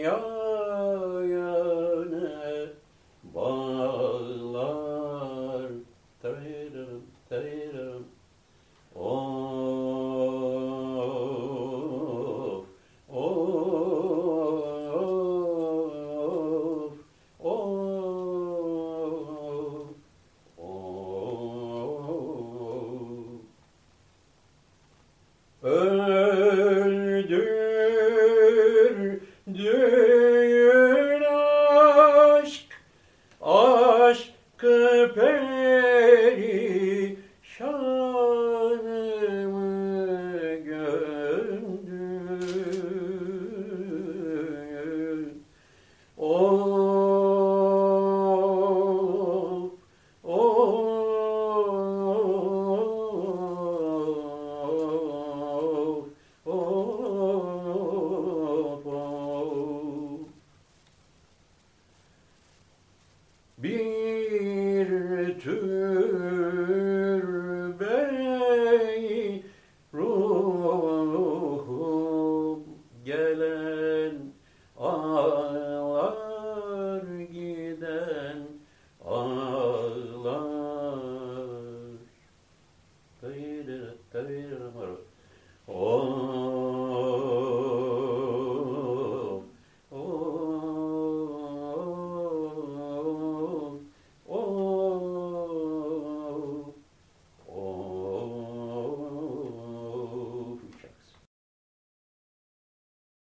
Yo. Aşkı perişanımı bütün